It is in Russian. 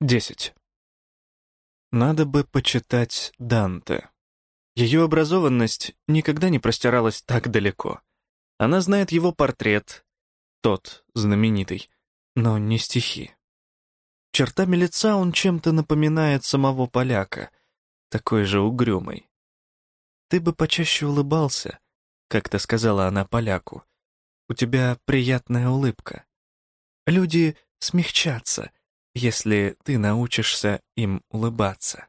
10. Надо бы почитать Данте. Ее образованность никогда не простиралась так далеко. Она знает его портрет, тот, знаменитый, но не стихи. Чертами лица он чем-то напоминает самого поляка, такой же угрюмый. «Ты бы почаще улыбался», — как-то сказала она поляку. «У тебя приятная улыбка. Люди смягчатся, если ты научишься им улыбаться».